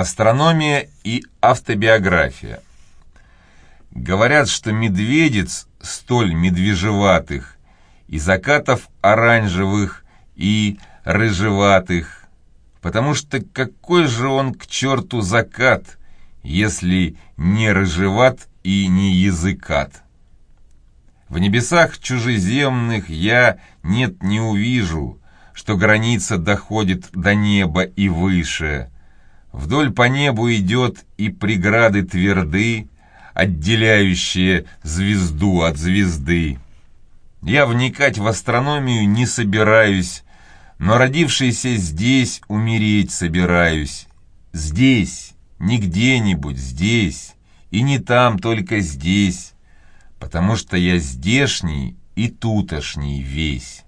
Астрономия и автобиография. Говорят, что медведец столь медвежеватых, и закатов оранжевых, и рыжеватых, потому что какой же он к черту закат, если не рыжеват и не языкат? В небесах чужеземных я нет не увижу, что граница доходит до неба и выше, Вдоль по небу идет и преграды тверды, отделяющие звезду от звезды. Я вникать в астрономию не собираюсь, но родившийся здесь умереть собираюсь. Здесь, не где-нибудь, здесь, и не там, только здесь, потому что я здешний и тутошний весь».